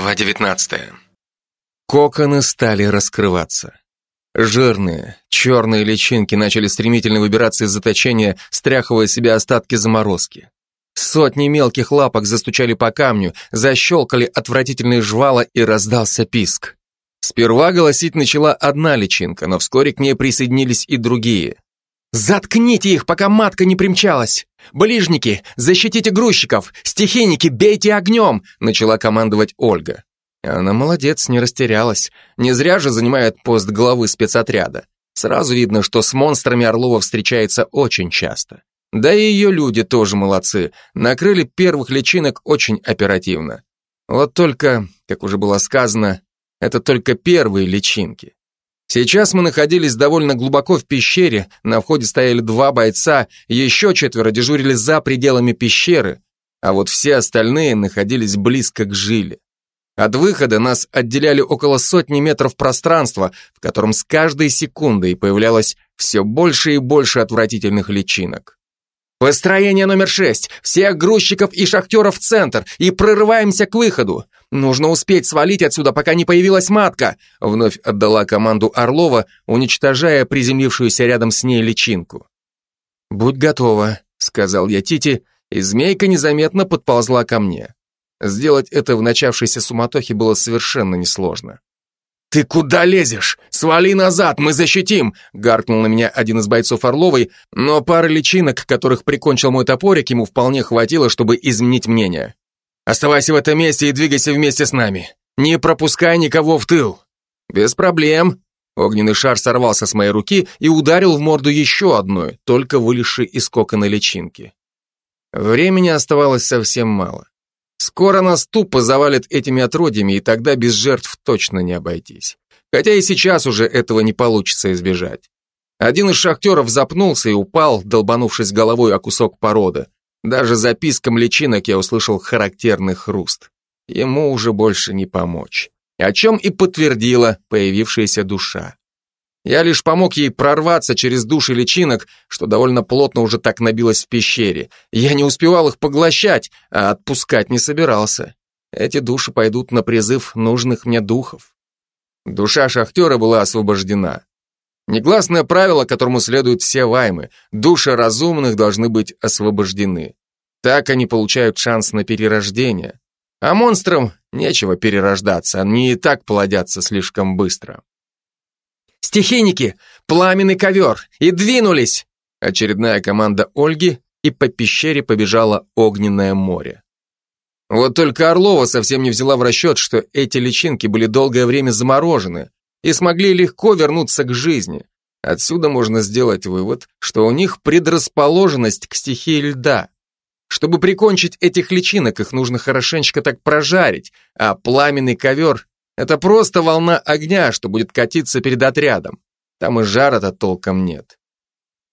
Глава 19. Коконы стали раскрываться. Жирные, черные личинки начали стремительно выбираться из заточения, стряхивая себе остатки заморозки. Сотни мелких лапок застучали по камню, защелкали отвратительные жвала и раздался писк. Сперва голосить начала одна личинка, но вскоре к ней присоединились и другие. «Заткните их, пока матка не примчалась! Ближники, защитите грузчиков! Стихийники, бейте огнем!» начала командовать Ольга. Она молодец, не растерялась. Не зря же занимает пост главы спецотряда. Сразу видно, что с монстрами Орлова встречается очень часто. Да и ее люди тоже молодцы, накрыли первых личинок очень оперативно. Вот только, как уже было сказано, это только первые личинки. Сейчас мы находились довольно глубоко в пещере, на входе стояли два бойца, еще четверо дежурили за пределами пещеры, а вот все остальные находились близко к жиле. От выхода нас отделяли около сотни метров пространства, в котором с каждой секундой появлялось все больше и больше отвратительных личинок. Построение номер шесть. Всех грузчиков и шахтеров в центр. И прорываемся к выходу. Нужно успеть свалить отсюда, пока не появилась матка. Вновь отдала команду Орлова, уничтожая приземлившуюся рядом с ней личинку. «Будь готова», — сказал я Тити, и змейка незаметно подползла ко мне. Сделать это в начавшейся суматохе было совершенно несложно. «Ты куда лезешь? Свали назад, мы защитим!» Гаркнул на меня один из бойцов Орловой, но пары личинок, которых прикончил мой топорик, ему вполне хватило, чтобы изменить мнение. «Оставайся в этом месте и двигайся вместе с нами. Не пропускай никого в тыл!» «Без проблем!» Огненный шар сорвался с моей руки и ударил в морду еще одной, только вылезшей из кокона личинки. Времени оставалось совсем мало. Скоро нас тупо завалят этими отродьями, и тогда без жертв точно не обойтись. Хотя и сейчас уже этого не получится избежать. Один из шахтеров запнулся и упал, долбанувшись головой о кусок породы. Даже за писком личинок я услышал характерный хруст. Ему уже больше не помочь. О чем и подтвердила появившаяся душа. Я лишь помог ей прорваться через души личинок, что довольно плотно уже так набилось в пещере. Я не успевал их поглощать, а отпускать не собирался. Эти души пойдут на призыв нужных мне духов. Душа шахтера была освобождена. Негласное правило, которому следуют все ваймы. Души разумных должны быть освобождены. Так они получают шанс на перерождение. А монстрам нечего перерождаться, они и так плодятся слишком быстро. Стихийники! Пламенный ковер! И двинулись!» Очередная команда Ольги, и по пещере побежало огненное море. Вот только Орлова совсем не взяла в расчет, что эти личинки были долгое время заморожены и смогли легко вернуться к жизни. Отсюда можно сделать вывод, что у них предрасположенность к стихии льда. Чтобы прикончить этих личинок, их нужно хорошенечко так прожарить, а пламенный ковер это просто волна огня, что будет катиться перед отрядом. Там и жара-то толком нет.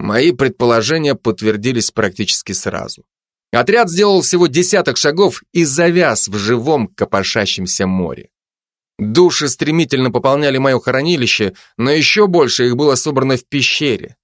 Мои предположения подтвердились практически сразу. Отряд сделал всего десяток шагов и завяз в живом копошащемся море. Души стремительно пополняли мое хранилище, но еще больше их было собрано в пещере.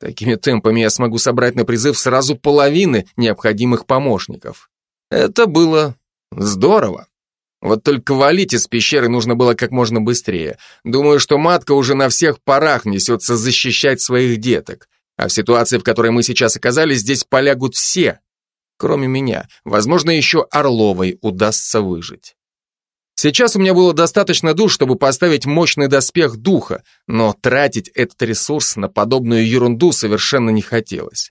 Такими темпами я смогу собрать на призыв сразу половины необходимых помощников. Это было здорово. Вот только валить из пещеры нужно было как можно быстрее. Думаю, что матка уже на всех парах несется защищать своих деток. А в ситуации, в которой мы сейчас оказались, здесь полягут все. Кроме меня. Возможно, еще Орловой удастся выжить. Сейчас у меня было достаточно душ, чтобы поставить мощный доспех духа, но тратить этот ресурс на подобную ерунду совершенно не хотелось.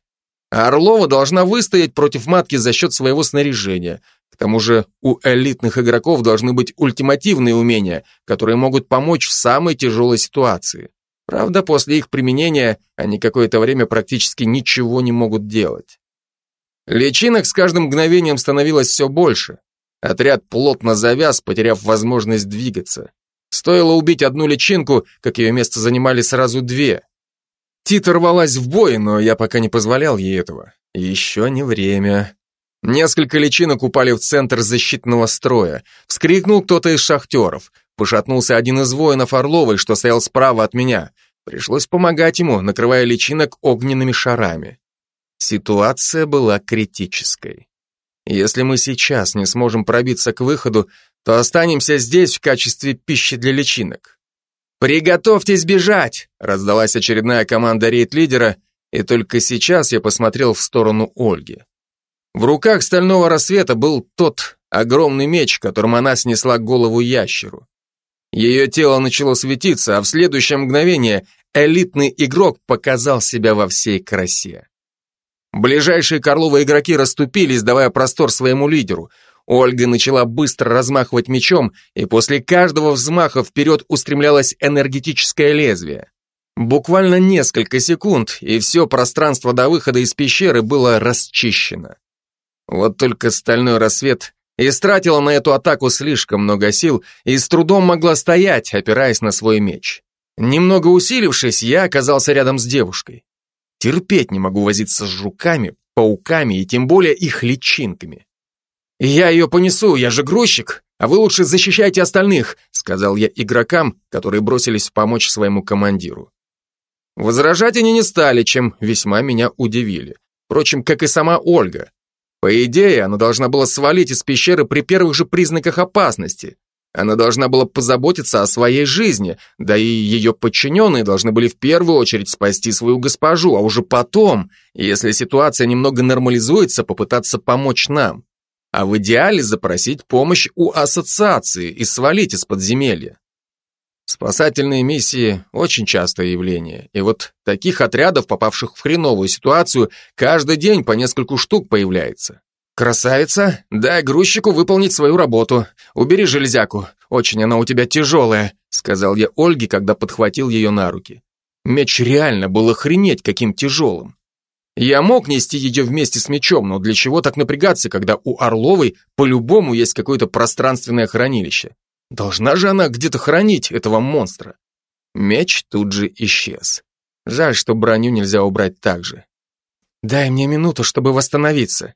Орлова должна выстоять против матки за счет своего снаряжения, к тому же у элитных игроков должны быть ультимативные умения, которые могут помочь в самой тяжелой ситуации. Правда, после их применения они какое-то время практически ничего не могут делать. Личинок с каждым мгновением становилось все больше. Отряд плотно завяз, потеряв возможность двигаться. Стоило убить одну личинку, как ее место занимали сразу две. Тита рвалась в бой, но я пока не позволял ей этого. Еще не время. Несколько личинок упали в центр защитного строя. Вскрикнул кто-то из шахтеров. Пошатнулся один из воинов Орловой, что стоял справа от меня. Пришлось помогать ему, накрывая личинок огненными шарами. Ситуация была критической. Если мы сейчас не сможем пробиться к выходу, то останемся здесь в качестве пищи для личинок. «Приготовьтесь бежать!» — раздалась очередная команда рейд-лидера, и только сейчас я посмотрел в сторону Ольги. В руках стального рассвета был тот огромный меч, которым она снесла голову ящеру. Ее тело начало светиться, а в следующее мгновение элитный игрок показал себя во всей красе. Ближайшие Карловы игроки расступились, давая простор своему лидеру. Ольга начала быстро размахивать мечом, и после каждого взмаха вперед устремлялось энергетическое лезвие. Буквально несколько секунд, и все пространство до выхода из пещеры было расчищено. Вот только стальной рассвет истратила на эту атаку слишком много сил и с трудом могла стоять, опираясь на свой меч. Немного усилившись, я оказался рядом с девушкой. Терпеть не могу возиться с жуками, пауками и тем более их личинками. «Я ее понесу, я же грузчик, а вы лучше защищайте остальных», сказал я игрокам, которые бросились помочь своему командиру. Возражать они не стали, чем весьма меня удивили. Впрочем, как и сама Ольга. По идее, она должна была свалить из пещеры при первых же признаках опасности. Она должна была позаботиться о своей жизни, да и ее подчиненные должны были в первую очередь спасти свою госпожу, а уже потом, если ситуация немного нормализуется, попытаться помочь нам. А в идеале запросить помощь у ассоциации и свалить из подземелья. Спасательные миссии – очень частое явление, и вот таких отрядов, попавших в хреновую ситуацию, каждый день по нескольку штук появляется. «Красавица, дай грузчику выполнить свою работу. Убери железяку, очень она у тебя тяжелая», сказал я Ольге, когда подхватил ее на руки. Меч реально был охренеть каким тяжелым. Я мог нести ее вместе с мечом, но для чего так напрягаться, когда у Орловой по-любому есть какое-то пространственное хранилище? Должна же она где-то хранить этого монстра. Меч тут же исчез. Жаль, что броню нельзя убрать так же. Дай мне минуту, чтобы восстановиться.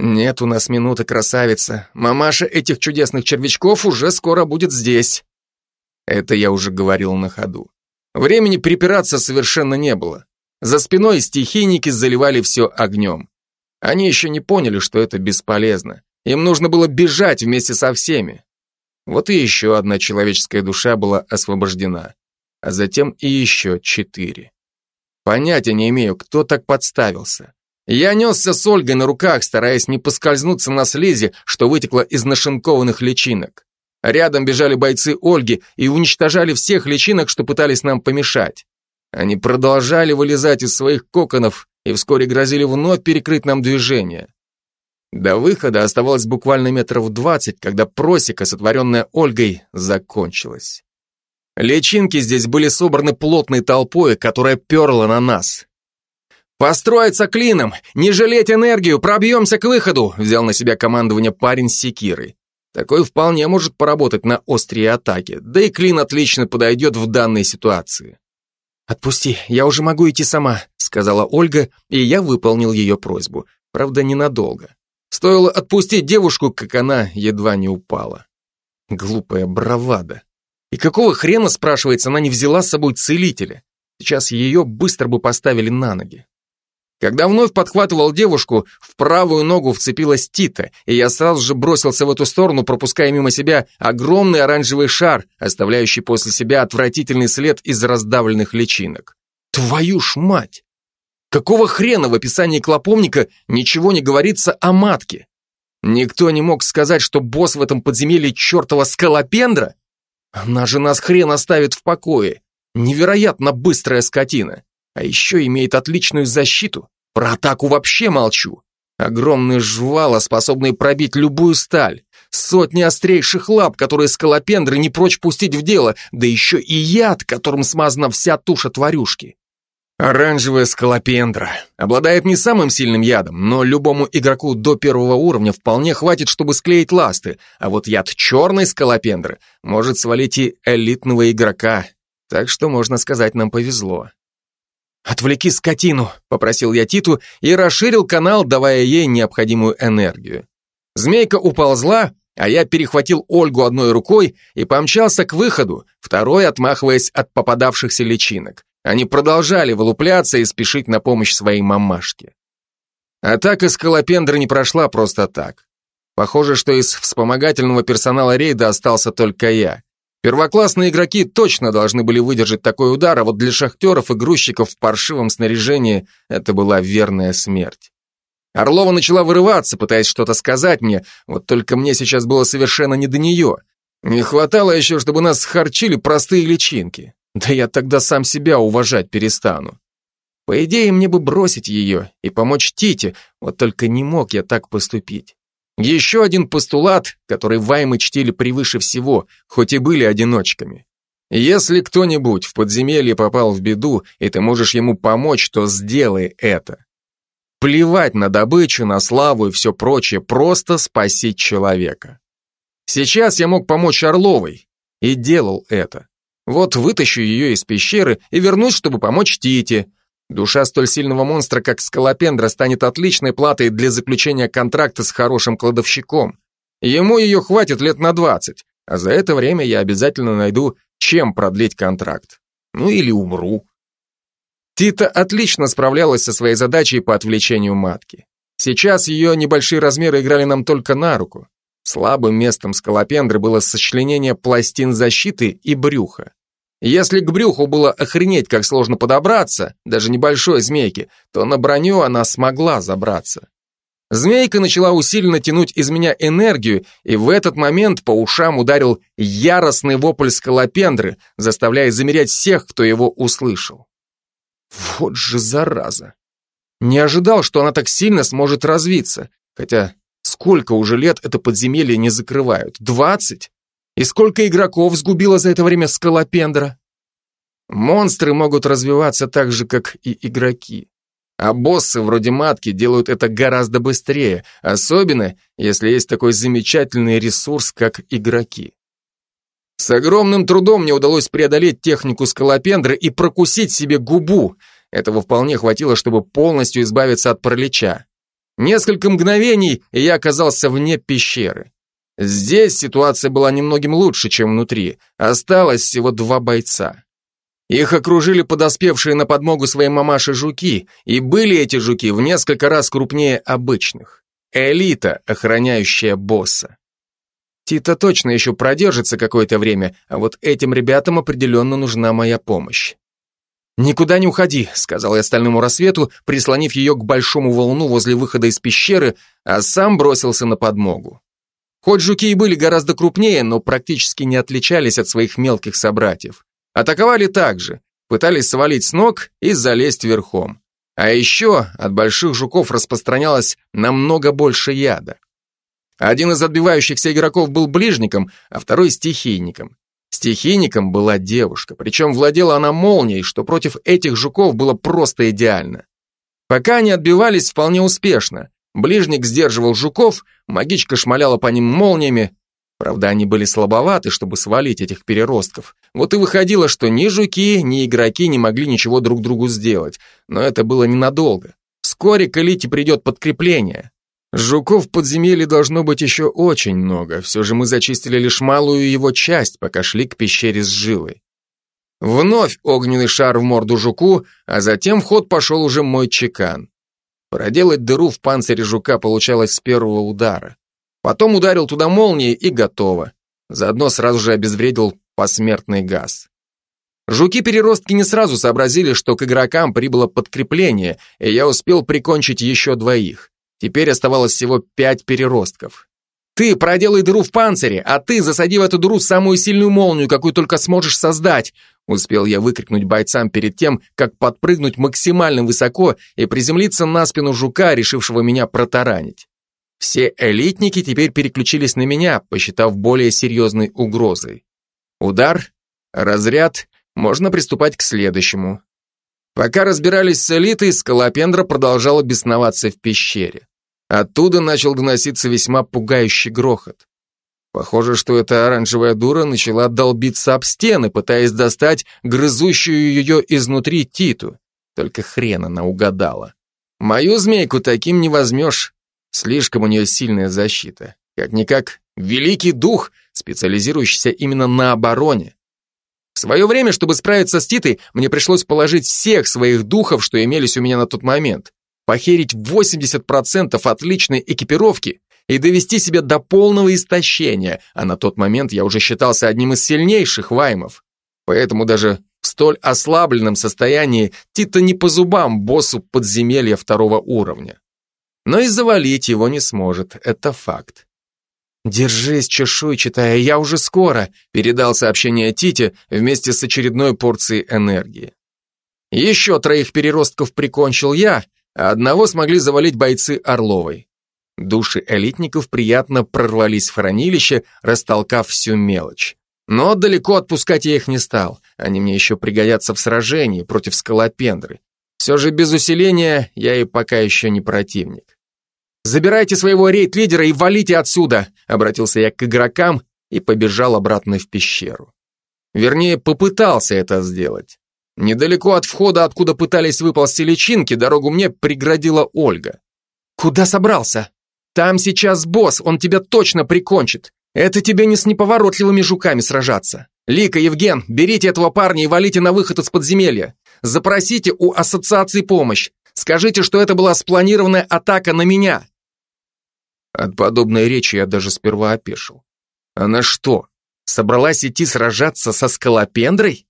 Нет у нас минуты, красавица. Мамаша этих чудесных червячков уже скоро будет здесь. Это я уже говорил на ходу. Времени припираться совершенно не было. За спиной стихийники заливали все огнем. Они еще не поняли, что это бесполезно. Им нужно было бежать вместе со всеми. Вот и еще одна человеческая душа была освобождена. А затем и еще четыре. Понятия не имею, кто так подставился. Я несся с Ольгой на руках, стараясь не поскользнуться на слизи, что вытекло из нашинкованных личинок. Рядом бежали бойцы Ольги и уничтожали всех личинок, что пытались нам помешать. Они продолжали вылезать из своих коконов и вскоре грозили вновь перекрыть нам движение. До выхода оставалось буквально метров двадцать, когда просека, сотворенная Ольгой, закончилась. Личинки здесь были собраны плотной толпой, которая перла на нас. «Построиться клином! Не жалеть энергию! Пробьемся к выходу!» взял на себя командование парень с секирой. Такой вполне может поработать на острие атаки, да и клин отлично подойдет в данной ситуации. «Отпусти, я уже могу идти сама», сказала Ольга, и я выполнил ее просьбу. Правда, ненадолго. Стоило отпустить девушку, как она едва не упала. Глупая бравада. И какого хрена, спрашивается, она не взяла с собой целителя? Сейчас ее быстро бы поставили на ноги. Когда вновь подхватывал девушку, в правую ногу вцепилась Тита, и я сразу же бросился в эту сторону, пропуская мимо себя огромный оранжевый шар, оставляющий после себя отвратительный след из раздавленных личинок. Твою ж мать! Какого хрена в описании клоповника ничего не говорится о матке? Никто не мог сказать, что босс в этом подземелье чертова скалопендра? Она же нас хрен оставит в покое. Невероятно быстрая скотина. А еще имеет отличную защиту. Про атаку вообще молчу. Огромные жвала, способные пробить любую сталь. Сотни острейших лап, которые скалопендры не прочь пустить в дело, да еще и яд, которым смазана вся туша тварюшки. Оранжевая скалопендра. Обладает не самым сильным ядом, но любому игроку до первого уровня вполне хватит, чтобы склеить ласты, а вот яд черной скалопендры может свалить и элитного игрока. Так что, можно сказать, нам повезло. «Отвлеки скотину», — попросил я Титу и расширил канал, давая ей необходимую энергию. Змейка уползла, а я перехватил Ольгу одной рукой и помчался к выходу, второй отмахиваясь от попадавшихся личинок. Они продолжали вылупляться и спешить на помощь своей мамашке. Атака скалопендры не прошла просто так. Похоже, что из вспомогательного персонала рейда остался только я. Первоклассные игроки точно должны были выдержать такой удар, а вот для шахтеров и грузчиков в паршивом снаряжении это была верная смерть. Орлова начала вырываться, пытаясь что-то сказать мне, вот только мне сейчас было совершенно не до нее. Не хватало еще, чтобы нас схарчили простые личинки. Да я тогда сам себя уважать перестану. По идее, мне бы бросить ее и помочь Тите, вот только не мог я так поступить. Еще один постулат, который Ваймы чтили превыше всего, хоть и были одиночками. Если кто-нибудь в подземелье попал в беду, и ты можешь ему помочь, то сделай это. Плевать на добычу, на славу и все прочее, просто спасить человека. Сейчас я мог помочь Орловой, и делал это. Вот вытащу ее из пещеры и вернусь, чтобы помочь Тите, Душа столь сильного монстра, как скалопендра, станет отличной платой для заключения контракта с хорошим кладовщиком. Ему ее хватит лет на 20, а за это время я обязательно найду, чем продлить контракт. Ну или умру. Тита отлично справлялась со своей задачей по отвлечению матки. Сейчас ее небольшие размеры играли нам только на руку. Слабым местом скалопендры было сочленение пластин защиты и брюха. Если к брюху было охренеть, как сложно подобраться, даже небольшой змейки, то на броню она смогла забраться. Змейка начала усиленно тянуть из меня энергию, и в этот момент по ушам ударил яростный вопль скалопендры, заставляя замерять всех, кто его услышал. Вот же зараза! Не ожидал, что она так сильно сможет развиться, хотя сколько уже лет это подземелье не закрывают? Двадцать? И сколько игроков сгубила за это время скалопендра? Монстры могут развиваться так же, как и игроки. А боссы вроде матки делают это гораздо быстрее, особенно если есть такой замечательный ресурс, как игроки. С огромным трудом мне удалось преодолеть технику скалопендры и прокусить себе губу. Этого вполне хватило, чтобы полностью избавиться от паралича. Несколько мгновений, и я оказался вне пещеры. Здесь ситуация была немногим лучше, чем внутри. Осталось всего два бойца. Их окружили подоспевшие на подмогу своей мамаше жуки, и были эти жуки в несколько раз крупнее обычных. Элита, охраняющая босса. Тита точно еще продержится какое-то время, а вот этим ребятам определенно нужна моя помощь. «Никуда не уходи», — сказал я стальному рассвету, прислонив ее к большому волну возле выхода из пещеры, а сам бросился на подмогу. Хоть жуки и были гораздо крупнее, но практически не отличались от своих мелких собратьев. Атаковали также, пытались свалить с ног и залезть верхом. А еще от больших жуков распространялось намного больше яда. Один из отбивающихся игроков был ближником, а второй стихийником. Стихийником была девушка, причем владела она молнией, что против этих жуков было просто идеально. Пока они отбивались вполне успешно, Ближник сдерживал жуков, магичка шмаляла по ним молниями. Правда, они были слабоваты, чтобы свалить этих переростков. Вот и выходило, что ни жуки, ни игроки не могли ничего друг другу сделать. Но это было ненадолго. Вскоре к элите придет подкрепление. Жуков в подземелье должно быть еще очень много. Все же мы зачистили лишь малую его часть, пока шли к пещере с жилой. Вновь огненный шар в морду жуку, а затем в ход пошел уже мой чекан. Проделать дыру в панцире жука получалось с первого удара. Потом ударил туда молнией и готово. Заодно сразу же обезвредил посмертный газ. Жуки-переростки не сразу сообразили, что к игрокам прибыло подкрепление, и я успел прикончить еще двоих. Теперь оставалось всего пять переростков. Ты проделай дыру в панцире, а ты засади в эту дыру самую сильную молнию, какую только сможешь создать. Успел я выкрикнуть бойцам перед тем, как подпрыгнуть максимально высоко и приземлиться на спину жука, решившего меня протаранить. Все элитники теперь переключились на меня, посчитав более серьезной угрозой. Удар, разряд, можно приступать к следующему. Пока разбирались с элитой, скалопендра продолжала бесноваться в пещере. Оттуда начал доноситься весьма пугающий грохот. Похоже, что эта оранжевая дура начала долбиться об стены, пытаясь достать грызущую ее изнутри Титу. Только хрен она угадала. Мою змейку таким не возьмешь. Слишком у нее сильная защита. Как-никак, великий дух, специализирующийся именно на обороне. В свое время, чтобы справиться с Титой, мне пришлось положить всех своих духов, что имелись у меня на тот момент. похерить 80% отличной экипировки и довести себя до полного истощения, а на тот момент я уже считался одним из сильнейших ваймов. Поэтому даже в столь ослабленном состоянии Тита не по зубам боссу подземелья второго уровня. Но и завалить его не сможет, это факт. «Держись, чешуйчатая, я уже скоро», передал сообщение Тите вместе с очередной порцией энергии. Еще троих переростков прикончил я, а одного смогли завалить бойцы Орловой. Души элитников приятно прорвались в хранилище, растолкав всю мелочь. Но далеко отпускать я их не стал. Они мне еще пригодятся в сражении против скалопендры. Все же без усиления я и пока еще не противник. «Забирайте своего рейд-лидера и валите отсюда!» Обратился я к игрокам и побежал обратно в пещеру. Вернее, попытался это сделать. Недалеко от входа, откуда пытались выползти личинки, дорогу мне преградила Ольга. «Куда собрался? Там сейчас босс, он тебя точно прикончит. Это тебе не с неповоротливыми жуками сражаться. Лика, Евген, берите этого парня и валите на выход из подземелья. Запросите у ассоциации помощь. Скажите, что это была спланированная атака на меня. От подобной речи я даже сперва опешил. Она что, собралась идти сражаться со скалопендрой?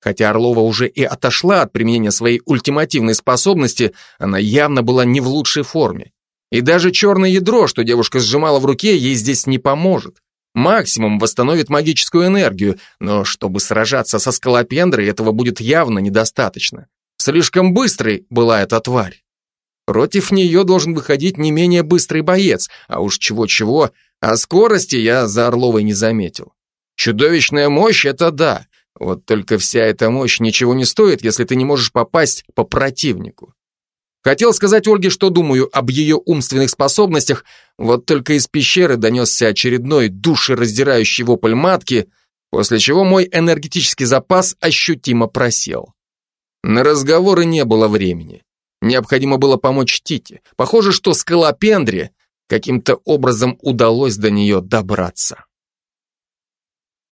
Хотя Орлова уже и отошла от применения своей ультимативной способности, она явно была не в лучшей форме. И даже черное ядро, что девушка сжимала в руке, ей здесь не поможет. Максимум восстановит магическую энергию, но чтобы сражаться со скалопендрой, этого будет явно недостаточно. Слишком быстрой была эта тварь. Против нее должен выходить не менее быстрый боец, а уж чего-чего, а скорости я за Орловой не заметил. Чудовищная мощь — это да, вот только вся эта мощь ничего не стоит, если ты не можешь попасть по противнику. Хотел сказать Ольге, что думаю об ее умственных способностях, вот только из пещеры донесся очередной душераздирающий вопль матки, после чего мой энергетический запас ощутимо просел. На разговоры не было времени. Необходимо было помочь Тите. Похоже, что скалопендре каким-то образом удалось до нее добраться.